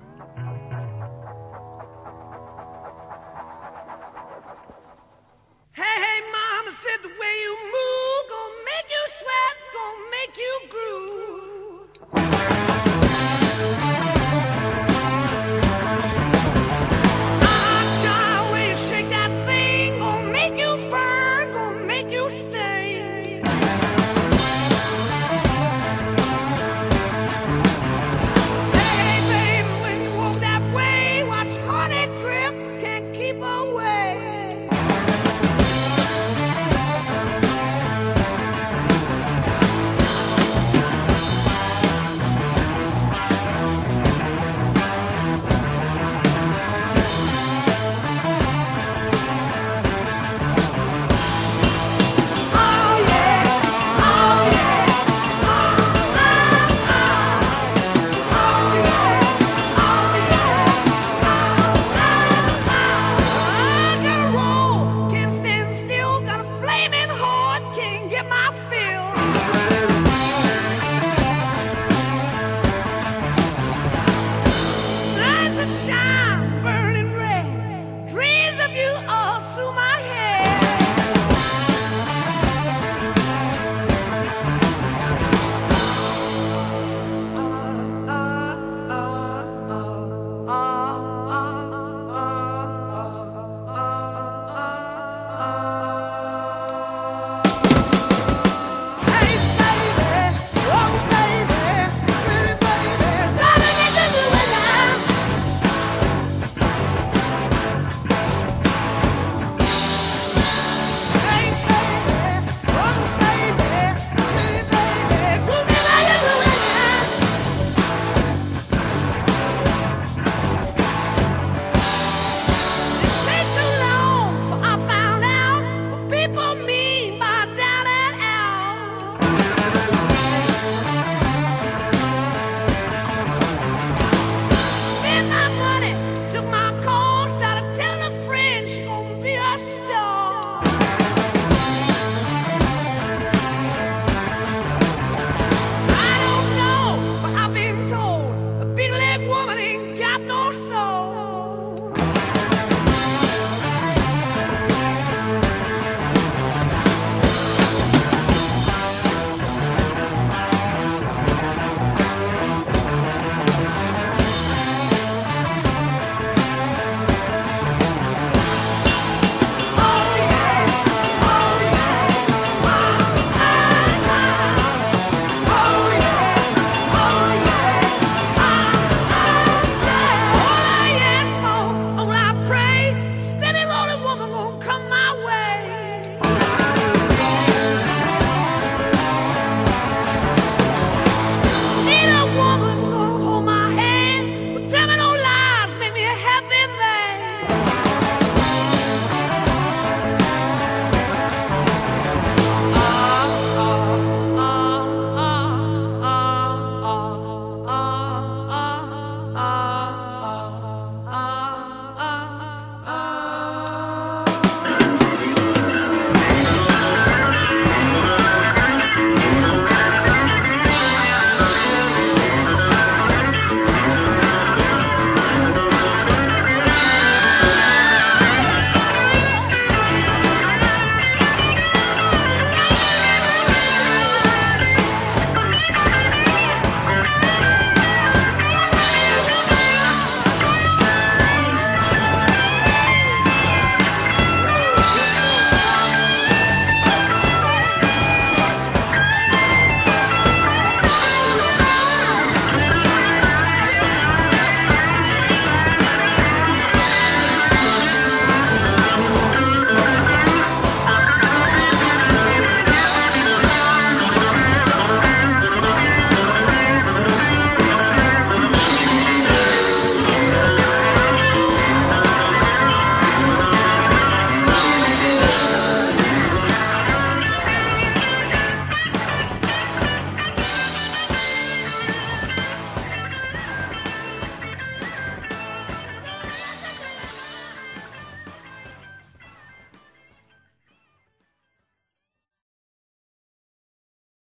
Mm-hmm.